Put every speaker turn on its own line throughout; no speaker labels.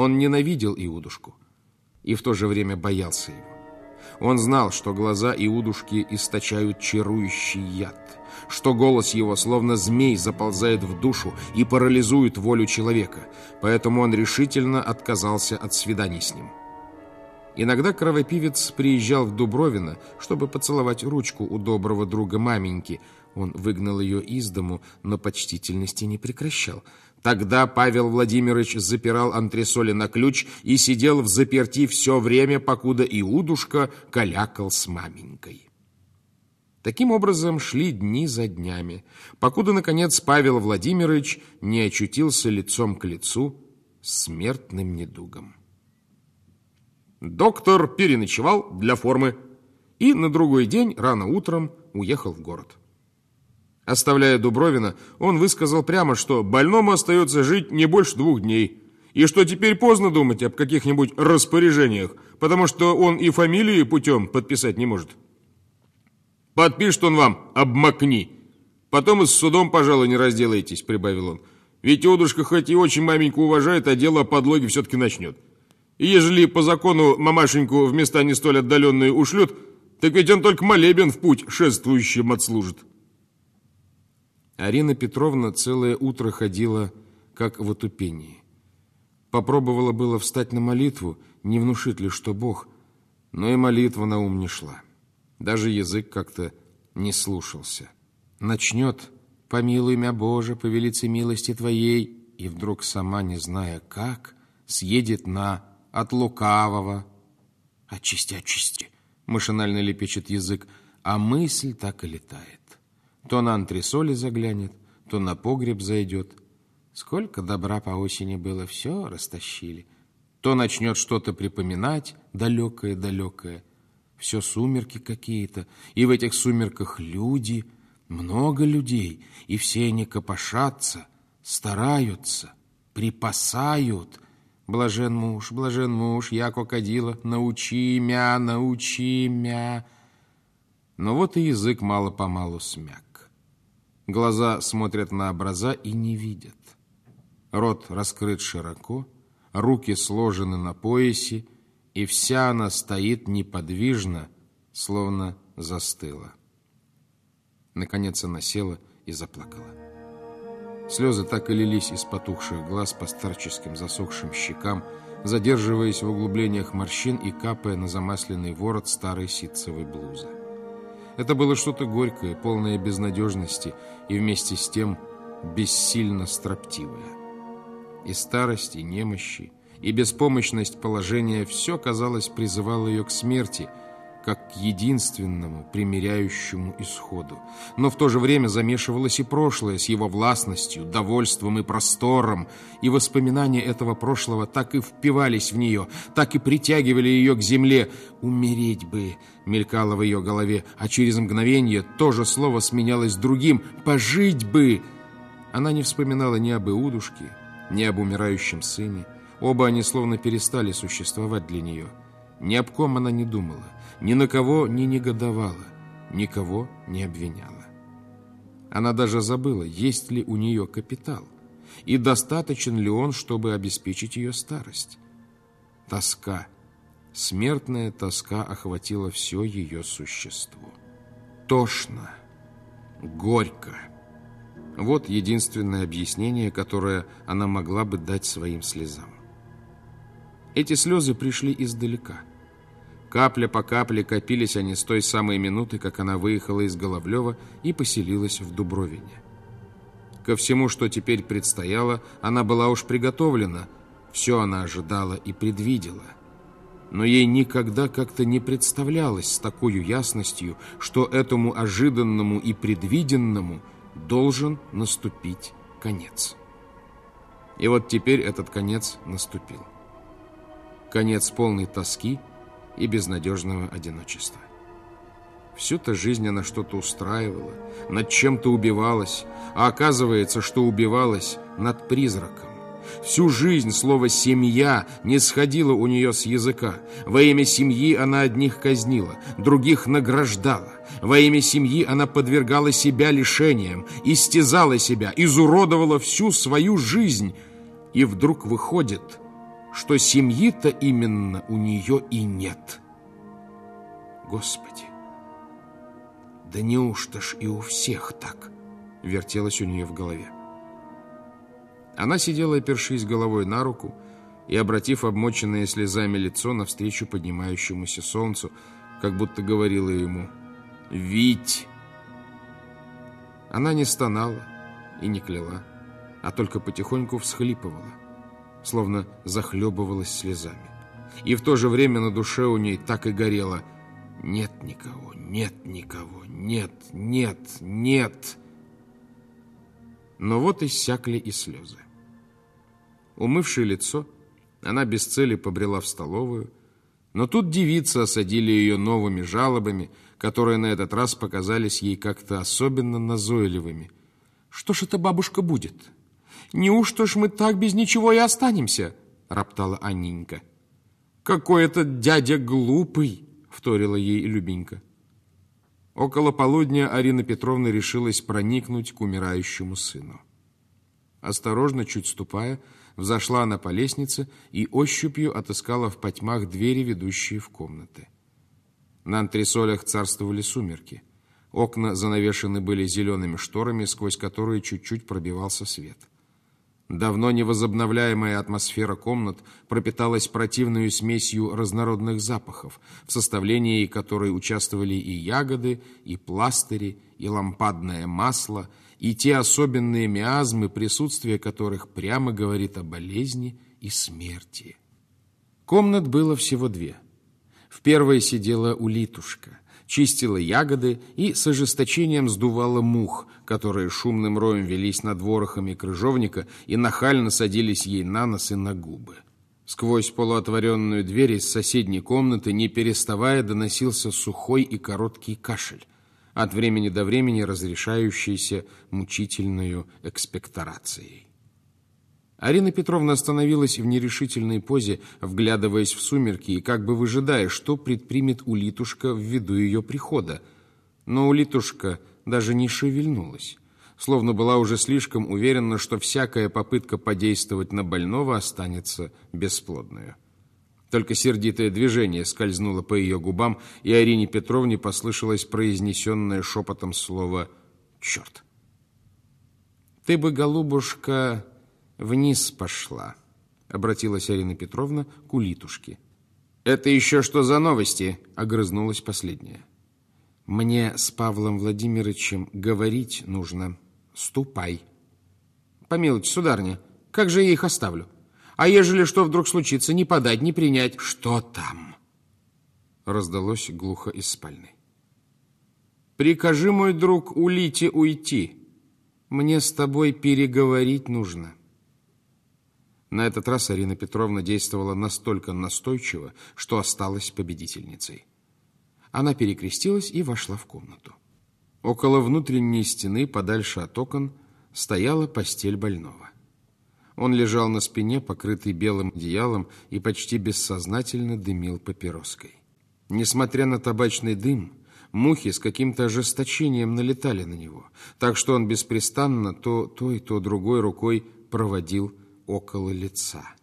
Он ненавидел Иудушку и в то же время боялся его. Он знал, что глаза Иудушки источают чарующий яд, что голос его, словно змей, заползает в душу и парализует волю человека, поэтому он решительно отказался от свиданий с ним. Иногда кровопивец приезжал в Дубровино, чтобы поцеловать ручку у доброго друга маменьки. Он выгнал ее из дому, но почтительности не прекращал. Тогда Павел Владимирович запирал антресоли на ключ и сидел в заперти все время, покуда Иудушка калякал с маменькой. Таким образом шли дни за днями, покуда, наконец, Павел Владимирович не очутился лицом к лицу смертным недугом. Доктор переночевал для формы и на другой день рано утром уехал в город. Оставляя Дубровина, он высказал прямо, что больному остается жить не больше двух дней, и что теперь поздно думать об каких-нибудь распоряжениях, потому что он и фамилии путем подписать не может. Подпишет он вам «обмакни». Потом и с судом, пожалуй, не разделаетесь, прибавил он. Ведь Одушка хоть и очень маменьку уважает, а дело о подлоге все-таки начнет. И ежели по закону мамашеньку в места не столь отдаленные ушлет, так ведь он только молебен в путь шествующим отслужит. Арина Петровна целое утро ходила, как в отупении. Попробовала было встать на молитву, не внушит ли, что Бог, но и молитва на ум не шла. Даже язык как-то не слушался. Начнет «Помилуй мя, Боже, по милости Твоей», и вдруг сама, не зная как, съедет на «от лукавого». «Очисти, очисти», — машинально лепечет язык, а мысль так и летает. То на антресоли заглянет, то на погреб зайдет. Сколько добра по осени было, все растащили. То начнет что-то припоминать, далекое-далекое. Все сумерки какие-то, и в этих сумерках люди, много людей, и все они копошатся, стараются, припасают. Блажен муж, блажен муж, яко кадила, научи мя, научи мя. Но вот и язык мало-помалу смяк. Глаза смотрят на образа и не видят. Рот раскрыт широко, руки сложены на поясе, и вся она стоит неподвижно, словно застыла. Наконец она села и заплакала. Слезы так и лились из потухших глаз по старческим засохшим щекам, задерживаясь в углублениях морщин и капая на замасленный ворот старой ситцевой блузы. Это было что-то горькое, полное безнадежности и вместе с тем бессильно строптивое. И старость, и немощи, и беспомощность положения все, казалось, призывало ее к смерти – как к единственному примиряющему исходу. Но в то же время замешивалось и прошлое с его властностью, довольством и простором, и воспоминания этого прошлого так и впивались в нее, так и притягивали ее к земле. «Умереть бы!» — мелькало в ее голове, а через мгновение то же слово сменялось другим «пожить бы!» Она не вспоминала ни об Иудушке, ни об умирающем сыне. Оба они словно перестали существовать для нее. Ни об ком она не думала ни на кого не негодовала, никого не обвиняла. Она даже забыла, есть ли у нее капитал и достаточен ли он, чтобы обеспечить ее старость. Тоска, смертная тоска охватила все ее существо. Тошно, горько. Вот единственное объяснение, которое она могла бы дать своим слезам. Эти слезы пришли издалека – Капля по капле копились они с той самой минуты, как она выехала из Головлева и поселилась в Дубровине. Ко всему, что теперь предстояло, она была уж приготовлена, все она ожидала и предвидела. Но ей никогда как-то не представлялось с такой ясностью, что этому ожиданному и предвиденному должен наступить конец. И вот теперь этот конец наступил. Конец полной тоски – и безнадежного одиночества. Всю-то жизнь она что-то устраивала, над чем-то убивалась, а оказывается, что убивалась над призраком. Всю жизнь слово «семья» не сходило у нее с языка. Во имя семьи она одних казнила, других награждала. Во имя семьи она подвергала себя лишениям, истязала себя, изуродовала всю свою жизнь. И вдруг выходит, что семьи-то именно у нее и нет. Господи, да неужто ж и у всех так? Вертелось у нее в голове. Она сидела, опершись головой на руку, и, обратив обмоченное слезами лицо навстречу поднимающемуся солнцу, как будто говорила ему «Вить!». Она не стонала и не кляла, а только потихоньку всхлипывала, словно захлебывалась слезами. И в то же время на душе у ней так и горело «Нет никого, нет никого, нет, нет, нет!» Но вот иссякли и слезы. Умывши лицо, она без цели побрела в столовую, но тут девицы осадили ее новыми жалобами, которые на этот раз показались ей как-то особенно назойливыми. «Что ж это, бабушка, будет? Неужто ж мы так без ничего и останемся?» — роптала Анненька. «Какой этот дядя глупый!» — вторила ей Любенька. Около полудня Арина Петровна решилась проникнуть к умирающему сыну. Осторожно, чуть ступая, Взошла она по лестнице и ощупью отыскала в потьмах двери, ведущие в комнаты. На антресолях царствовали сумерки. Окна занавешены были зелеными шторами, сквозь которые чуть-чуть пробивался свет. Давно невозобновляемая атмосфера комнат пропиталась противной смесью разнородных запахов, в составлении которой участвовали и ягоды, и пластыри, и лампадное масло, и те особенные миазмы, присутствие которых прямо говорит о болезни и смерти. Комнат было всего две. В первой сидела улитушка, чистила ягоды и с ожесточением сдувала мух, которые шумным роем велись над ворохами крыжовника и нахально садились ей на нос и на губы. Сквозь полуотворенную дверь из соседней комнаты, не переставая, доносился сухой и короткий кашель от времени до времени разрешающейся мучительную экспекторацией. Арина Петровна остановилась в нерешительной позе, вглядываясь в сумерки и как бы выжидая, что предпримет улитушка ввиду ее прихода. Но улитушка даже не шевельнулась, словно была уже слишком уверена, что всякая попытка подействовать на больного останется бесплодной. Только сердитое движение скользнуло по ее губам, и Арине Петровне послышалось произнесенное шепотом слово «черт». «Ты бы, голубушка, вниз пошла», — обратилась Арина Петровна к улитушке. «Это еще что за новости?» — огрызнулась последняя. «Мне с Павлом Владимировичем говорить нужно. Ступай». «Помилуйте, сударня, как же я их оставлю?» А ежели что вдруг случится, не подать, не принять. Что там? Раздалось глухо из спальни. Прикажи, мой друг, улите уйти. Мне с тобой переговорить нужно. На этот раз Арина Петровна действовала настолько настойчиво, что осталась победительницей. Она перекрестилась и вошла в комнату. Около внутренней стены, подальше от окон, стояла постель больного. Он лежал на спине, покрытый белым одеялом, и почти бессознательно дымил папироской. Несмотря на табачный дым, мухи с каким-то ожесточением налетали на него, так что он беспрестанно то той, то другой рукой проводил около лица.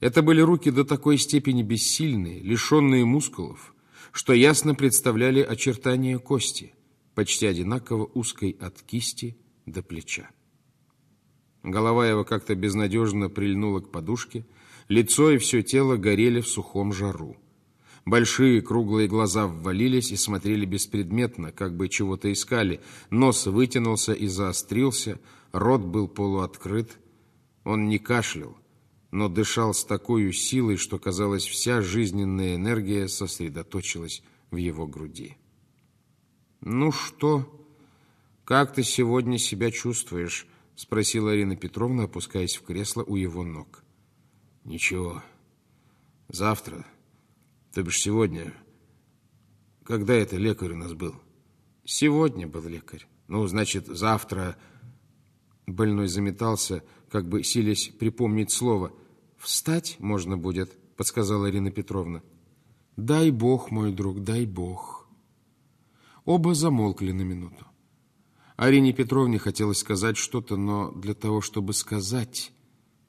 Это были руки до такой степени бессильные, лишенные мускулов, что ясно представляли очертания кости, почти одинаково узкой от кисти до плеча. Голова его как-то безнадежно прильнула к подушке, лицо и все тело горели в сухом жару. Большие круглые глаза ввалились и смотрели беспредметно, как бы чего-то искали. Нос вытянулся и заострился, рот был полуоткрыт. Он не кашлял, но дышал с такой силой, что, казалось, вся жизненная энергия сосредоточилась в его груди. «Ну что, как ты сегодня себя чувствуешь?» — спросила Арина Петровна, опускаясь в кресло у его ног. «Ничего. Завтра, то бишь сегодня. Когда это лекарь у нас был?» «Сегодня был лекарь. Ну, значит, завтра...» Больной заметался, как бы силясь припомнить слово. «Встать можно будет», — подсказала Арина Петровна. «Дай Бог, мой друг, дай Бог». Оба замолкли на минуту. Арине Петровне хотелось сказать что-то, но для того, чтобы сказать,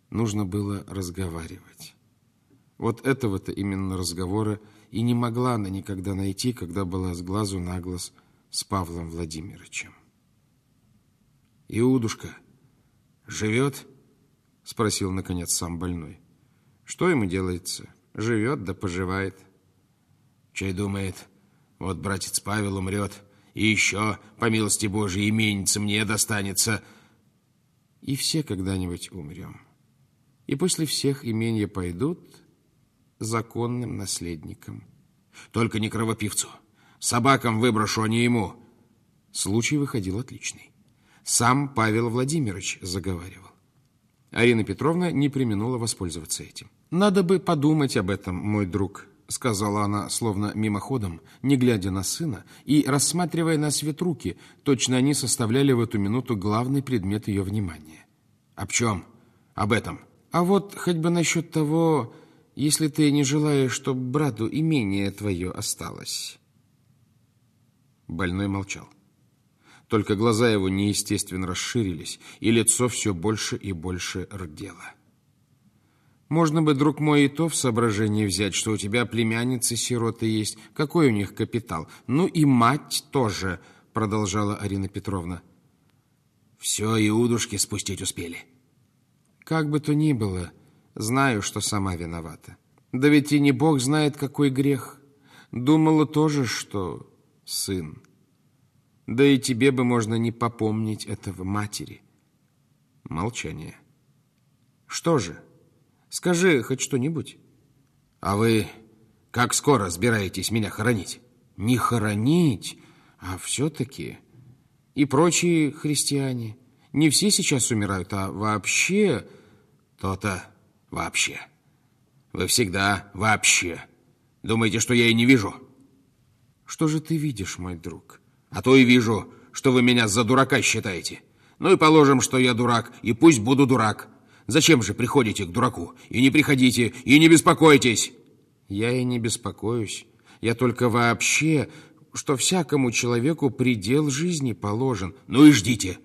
нужно было разговаривать. Вот этого-то именно разговора и не могла она никогда найти, когда была с глазу на глаз с Павлом Владимировичем. «Иудушка живет?» — спросил, наконец, сам больной. «Что ему делается? Живет да поживает».
Чай думает, вот братец Павел умрет, и еще, по милости Божией, именится мне достанется.
И все когда-нибудь умрем. И после всех имения пойдут законным наследником.
Только не кровопивцу. Собакам выброшу, а не ему.
Случай выходил отличный. Сам Павел Владимирович заговаривал. Арина Петровна не применула воспользоваться этим. «Надо бы подумать об этом, мой друг», — сказала она, словно мимоходом, не глядя на сына и рассматривая на свет руки. Точно они составляли в эту минуту главный предмет ее внимания.
«Об чем? Об этом?»
«А вот хоть бы насчет того, если ты не желаешь, чтобы брату имение твое осталось». Больной молчал. Только глаза его неестественно расширились, и лицо все больше и больше рдело. Можно бы, друг мой, и то в соображение взять, что у тебя племянницы-сироты есть. Какой у них капитал? Ну и мать тоже, продолжала Арина Петровна.
Все Иудушки спустить успели.
Как бы то ни было, знаю, что сама виновата. Да ведь и не Бог знает, какой грех. Думала тоже, что сын. Да и тебе бы можно не попомнить этого матери. Молчание. Что же? Скажи хоть что-нибудь.
А вы как скоро собираетесь меня хоронить?
Не хоронить, а все-таки и прочие христиане. Не все сейчас умирают, а вообще...
То-то вообще. Вы всегда вообще. Думаете, что я и не вижу?
Что же ты видишь, мой друг?
А то и вижу, что вы меня за дурака считаете. Ну и положим, что я дурак, и пусть буду дурак. Зачем же приходите к дураку? И не приходите, и не беспокойтесь.
Я и не беспокоюсь. Я только вообще, что всякому человеку предел жизни положен.
Ну и ждите.